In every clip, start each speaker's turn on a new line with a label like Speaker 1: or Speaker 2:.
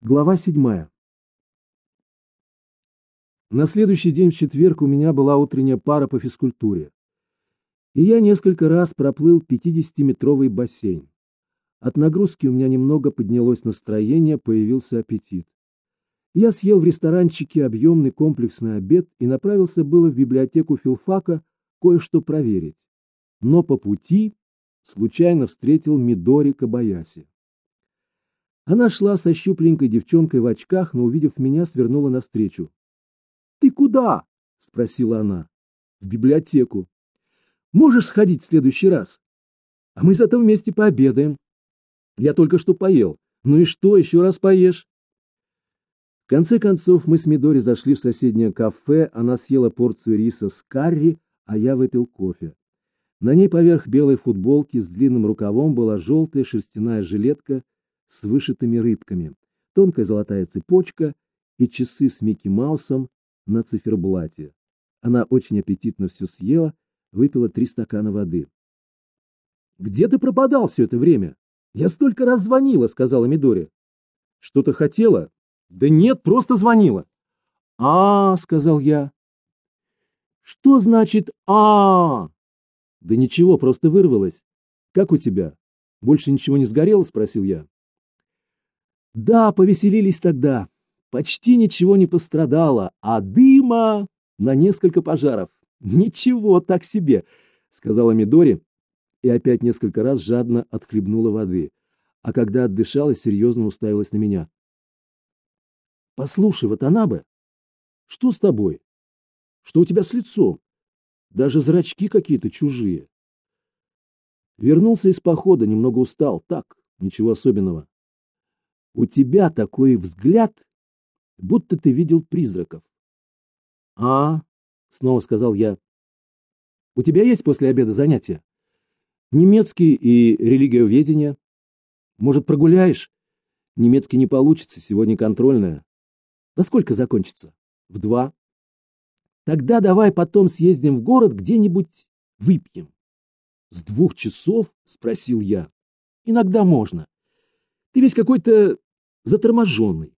Speaker 1: Глава седьмая. На следующий день в четверг у меня была утренняя пара по физкультуре. И я несколько раз проплыл 50-метровый бассейн. От нагрузки у меня немного поднялось настроение, появился аппетит. Я съел в ресторанчике объемный комплексный обед и направился было в библиотеку филфака кое-что проверить. Но по пути случайно встретил Мидори Кабаяси. Она шла со щупленькой девчонкой в очках, но, увидев меня, свернула навстречу. — Ты куда? — спросила она. — В библиотеку. — Можешь сходить в следующий раз? А мы зато вместе пообедаем. Я только что поел. Ну и что, еще раз поешь? В конце концов, мы с Мидори зашли в соседнее кафе, она съела порцию риса с карри, а я выпил кофе. На ней поверх белой футболки с длинным рукавом была желтая шерстяная жилетка с вышитыми рыбками, тонкая золотая цепочка и часы с Микки Маусом на циферблате. Она очень аппетитно все съела, выпила три стакана воды. — Где ты пропадал все это время? Я столько раз звонила, — сказала Мидори. — Что-то хотела? — Да нет, просто звонила. — А, — сказал я. — Что значит а, Да ничего, просто вырвалась. Как у тебя? Больше ничего не сгорело? — спросил я. Да, повеселились тогда. Почти ничего не пострадало, а дыма на несколько пожаров. Ничего так себе, сказала Мидори и опять несколько раз жадно отхлебнула воды, а когда отдышалась, серьезно уставилась на меня. Послушай, вот она бы. Что с тобой? Что у тебя с лицом? Даже зрачки какие-то чужие. Вернулся из похода, немного устал. Так, ничего особенного. У тебя такой взгляд, будто ты видел призраков. — А, — снова сказал я, — у тебя есть после обеда занятия? Немецкий и религиоведение. Может, прогуляешь? Немецкий не получится, сегодня контрольная. Во сколько закончится? В два. Тогда давай потом съездим в город где-нибудь выпьем. С двух часов? Спросил я. Иногда можно. Ты весь какой-то заторможенный.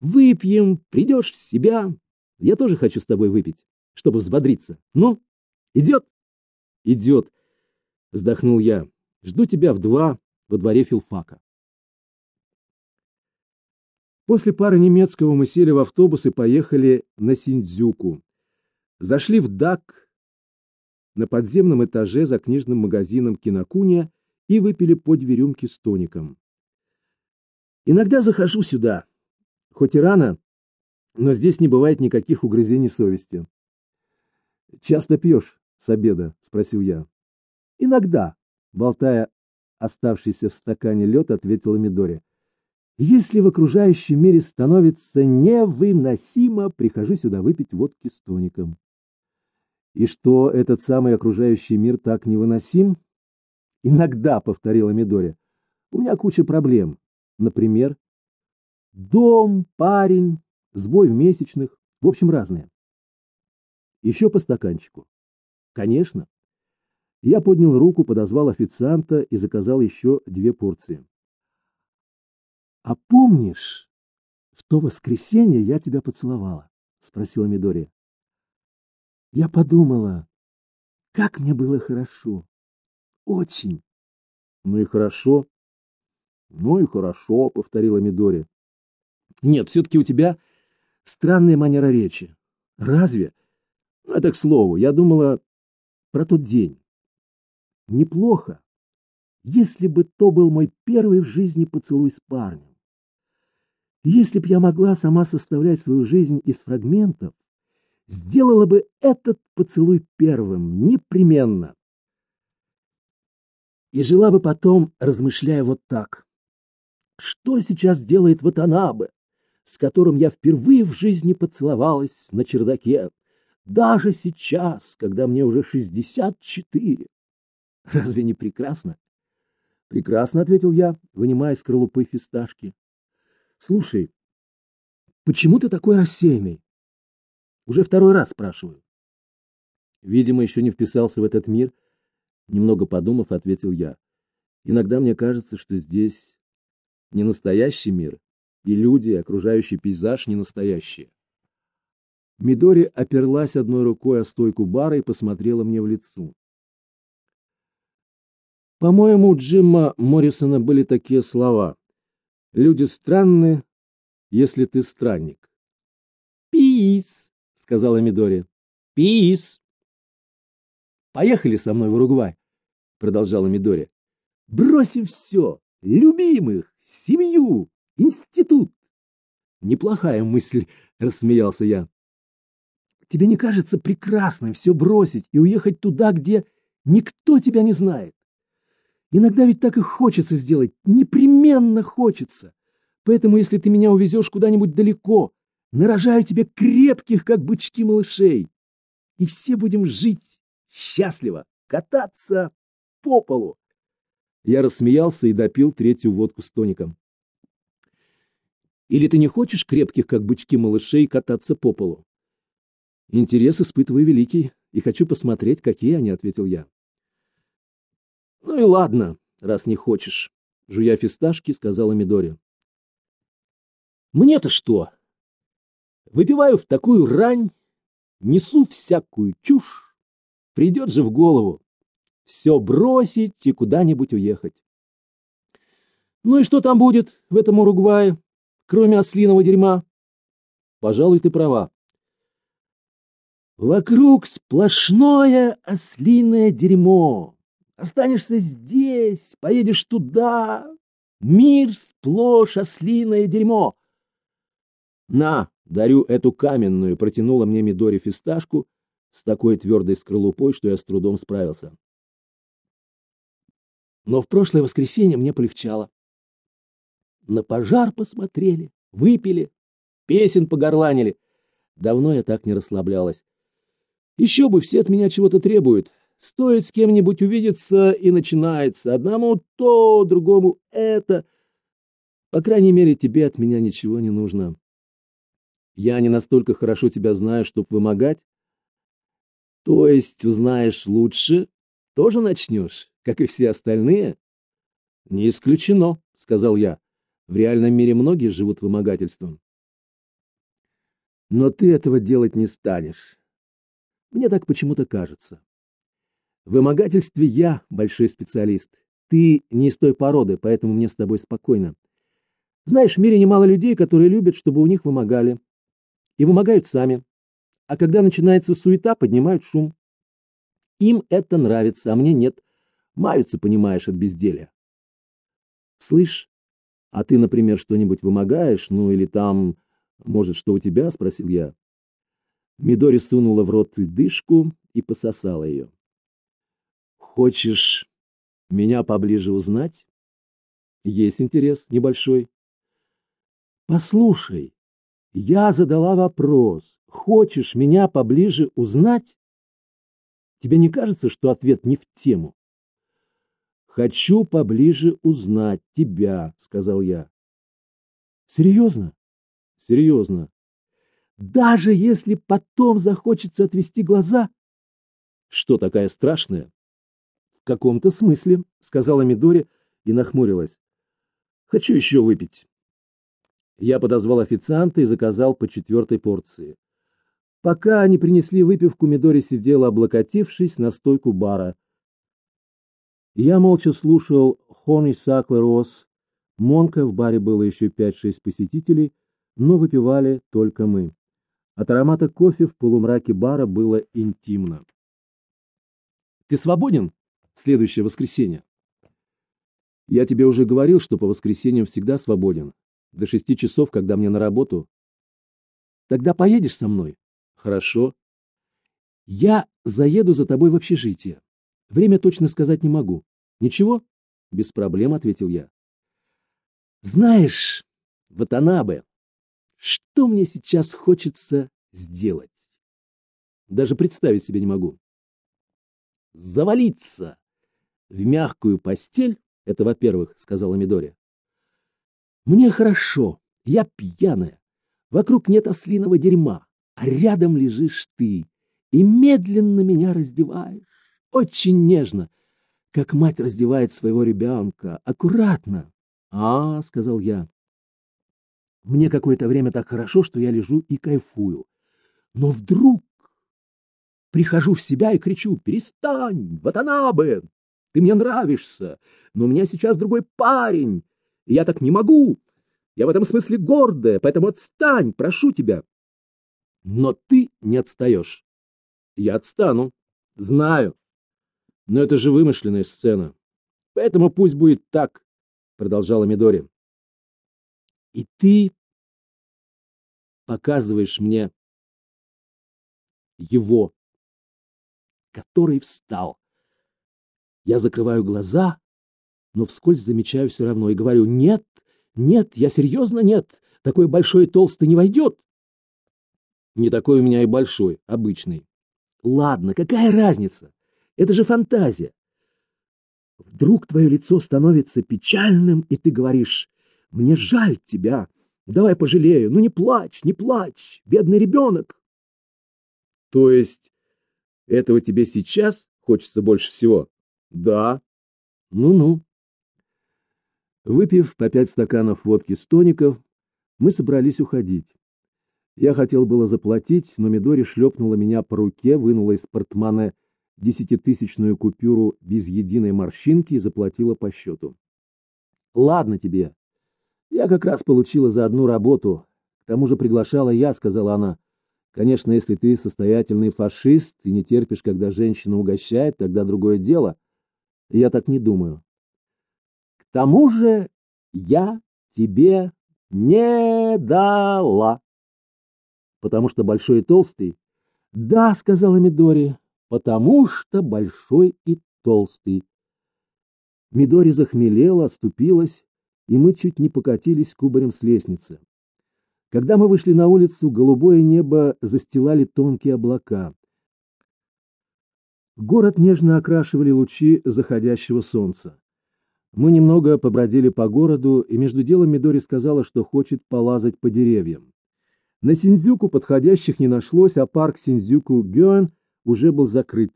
Speaker 1: Выпьем, придешь в себя. Я тоже хочу с тобой выпить, чтобы взбодриться. Ну, идет? Идет, вздохнул я. Жду тебя в два во дворе филфака. После пары немецкого мы сели в автобус и поехали на Синдзюку. Зашли в ДАК на подземном этаже за книжным магазином Кинокуния и выпили по две рюмки с тоником. Иногда захожу сюда, хоть и рано, но здесь не бывает никаких угрызений совести. Часто пьешь с обеда? спросил я. Иногда, болтая оставшийся в стакане лед, ответила Мидори. Если в окружающем мире становится невыносимо, прихожу сюда выпить водки с тоником. И что этот самый окружающий мир так невыносим? Иногда, повторила Мидори. У меня куча проблем. Например, дом, парень, сбой в месячных, в общем, разные. Еще по стаканчику. Конечно. Я поднял руку, подозвал официанта и заказал еще две порции. А помнишь, в то воскресенье я тебя поцеловала? Спросила Мидори. Я подумала, как мне было хорошо. Очень. Ну и хорошо. Ну и хорошо, повторила Мидори. Нет, все-таки у тебя странная манера речи. Разве? Ну, это к слову. Я думала про тот день. Неплохо, если бы то был мой первый в жизни поцелуй с парнем. Если б я могла сама составлять свою жизнь из фрагментов, сделала бы этот поцелуй первым, непременно. И жила бы потом, размышляя вот так. Что сейчас делает Ватанабе, с которым я впервые в жизни поцеловалась на чердаке, даже сейчас, когда мне уже шестьдесят четыре? Разве не прекрасно? Прекрасно, ответил я, вынимая из скорлупы фисташки. Слушай, почему ты такой рассеянный? Уже второй раз спрашиваю. Видимо, еще не вписался в этот мир. Немного подумав, ответил я. Иногда мне кажется, что здесь не настоящий мир, И люди, окружающий пейзаж не настоящие. Мидори оперлась одной рукой о стойку бара и посмотрела мне в лицо. По-моему, у Джима Моррисона были такие слова. «Люди странны, если ты странник». «Пис», — сказала Мидори. «Пис». «Поехали со мной в Уругвай», — продолжала Мидори. «Бросим все, любимых, семью, институт». «Неплохая мысль», — рассмеялся я. «Тебе не кажется прекрасным все бросить и уехать туда, где никто тебя не знает?» Иногда ведь так и хочется сделать, непременно хочется. Поэтому, если ты меня увезешь куда-нибудь далеко, нарожаю тебе крепких, как бычки малышей. И все будем жить счастливо, кататься по полу. Я рассмеялся и допил третью водку с тоником. Или ты не хочешь крепких, как бычки малышей, кататься по полу? Интерес испытываю великий, и хочу посмотреть, какие они, — ответил я. Ну и ладно, раз не хочешь, жуя фисташки, сказала Мидори. Мне-то что? Выпиваю в такую рань, несу всякую чушь. Придет же в голову все бросить и куда-нибудь уехать. Ну и что там будет в этом Уругвае, кроме ослиного дерьма? Пожалуй, ты права. Вокруг сплошное ослиное дерьмо. Останешься здесь, поедешь туда. Мир сплошь ослиное дерьмо. На, дарю эту каменную, протянула мне Мидори фисташку с такой твердой скорлупой, что я с трудом справился. Но в прошлое воскресенье мне полегчало. На пожар посмотрели, выпили, песен погорланили. Давно я так не расслаблялась. Еще бы все от меня чего-то требуют, Стоит с кем-нибудь увидеться, и начинается. Одному то, другому это. По крайней мере, тебе от меня ничего не нужно. Я не настолько хорошо тебя знаю, чтоб вымогать. То есть узнаешь лучше, тоже начнешь, как и все остальные? Не исключено, сказал я. В реальном мире многие живут вымогательством. Но ты этого делать не станешь. Мне так почему-то кажется. В вымогательстве я большой специалист. Ты не из той породы, поэтому мне с тобой спокойно. Знаешь, в мире немало людей, которые любят, чтобы у них вымогали. И вымогают сами. А когда начинается суета, поднимают шум. Им это нравится, а мне нет. Маются, понимаешь, от безделия. Слышь, а ты, например, что-нибудь вымогаешь, ну или там, может, что у тебя, спросил я. Мидори сунула в рот льдышку и пососала ее. Хочешь меня поближе узнать? Есть интерес небольшой. Послушай, я задала вопрос. Хочешь меня поближе узнать? Тебе не кажется, что ответ не в тему? Хочу поближе узнать тебя, сказал я. Серьезно? Серьезно. Даже если потом захочется отвести глаза? Что такая страшная? В каком-то смысле, сказала Мидори и нахмурилась. Хочу еще выпить. Я подозвал официанта и заказал по четвертой порции. Пока они принесли выпивку, Мидори сидела, облокотившись на стойку бара. Я молча слушал Хони Саклер Рос. Монка в баре было еще пять-шесть посетителей, но выпивали только мы. От аромата кофе в полумраке бара было интимно. «Ты свободен?» следующее воскресенье. Я тебе уже говорил, что по воскресеньям всегда свободен. До шести часов, когда мне на работу. Тогда поедешь со мной? Хорошо. Я заеду за тобой в общежитие. Время точно сказать не могу. Ничего? Без проблем, ответил я. Знаешь, Ватанабе, что мне сейчас хочется сделать? Даже представить себе не могу. Завалиться в мягкую постель, это во-первых, сказала Мидори. Мне хорошо, я пьяная. Вокруг нет ослиного дерьма, а рядом лежишь ты и медленно меня раздеваешь. Очень нежно, как мать раздевает своего ребенка. Аккуратно. А, сказал я. Мне какое-то время так хорошо, что я лежу и кайфую. Но вдруг прихожу в себя и кричу «Перестань, бы! Ты мне нравишься, но у меня сейчас другой парень, и я так не могу. Я в этом смысле гордая, поэтому отстань, прошу тебя». Но ты не отстаешь. Я отстану. Знаю. Но это же вымышленная сцена. Поэтому пусть будет так, продолжала Мидори. И ты показываешь мне его, который встал. Я закрываю глаза, но вскользь замечаю все равно и говорю, нет, нет, я серьезно нет, такой большой и толстый не войдет. Не такой у меня и большой, обычный. Ладно, какая разница? Это же фантазия. Вдруг твое лицо становится печальным, и ты говоришь, мне жаль тебя, давай пожалею, ну не плачь, не плачь, бедный ребенок. То есть этого тебе сейчас хочется больше всего? Да. Ну-ну. Выпив по пять стаканов водки с тоников, мы собрались уходить. Я хотел было заплатить, но Мидори шлепнула меня по руке, вынула из портмана десятитысячную купюру без единой морщинки и заплатила по счету. «Ладно тебе. Я как раз получила за одну работу. К тому же приглашала я», — сказала она. «Конечно, если ты состоятельный фашист и не терпишь, когда женщина угощает, тогда другое дело. Я так не думаю». «К тому же я тебе не дала» потому что большой и толстый? Да, сказала Мидори, потому что большой и толстый. Мидори захмелела, оступилась, и мы чуть не покатились кубарем с лестницы. Когда мы вышли на улицу, голубое небо застилали тонкие облака. Город нежно окрашивали лучи заходящего солнца. Мы немного побродили по городу, и между делом Мидори сказала, что хочет полазать по деревьям. На Синдзюку подходящих не нашлось, а парк Синдзюку-Гёен уже был закрыт.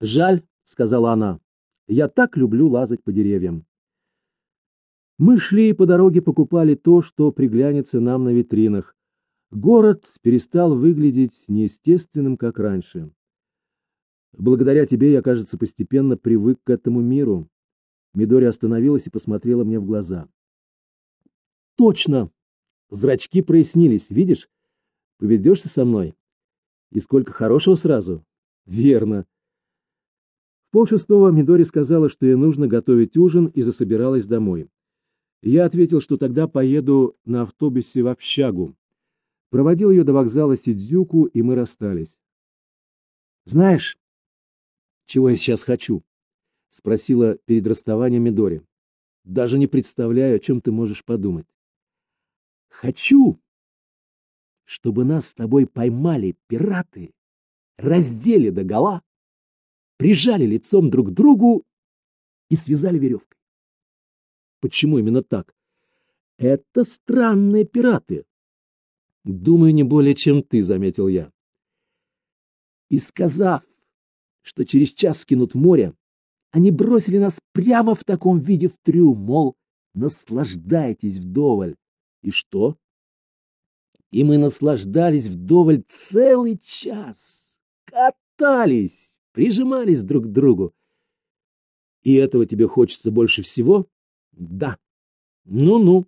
Speaker 1: «Жаль», — сказала она, — «я так люблю лазать по деревьям». Мы шли и по дороге покупали то, что приглянется нам на витринах. Город перестал выглядеть неестественным, как раньше. Благодаря тебе я, кажется, постепенно привык к этому миру. Мидори остановилась и посмотрела мне в глаза. Точно, Зрачки прояснились, видишь? Поведешься со мной? И сколько хорошего сразу? Верно. В полшестого Мидори сказала, что ей нужно готовить ужин и засобиралась домой. Я ответил, что тогда поеду на автобусе в общагу. Проводил ее до вокзала Сидзюку, и мы расстались. «Знаешь, чего я сейчас хочу?» — спросила перед расставанием Мидори. «Даже не представляю, о чем ты можешь подумать». Хочу, чтобы нас с тобой поймали пираты, раздели догола, прижали лицом друг к другу и связали веревкой. Почему именно так? Это странные пираты. Думаю, не более, чем ты, заметил я. И сказав, что через час скинут море, они бросили нас прямо в таком виде в трюм, мол, наслаждайтесь вдоволь. И что? И мы наслаждались вдоволь целый час. Катались, прижимались друг к другу. И этого тебе хочется больше всего? Да. Ну-ну.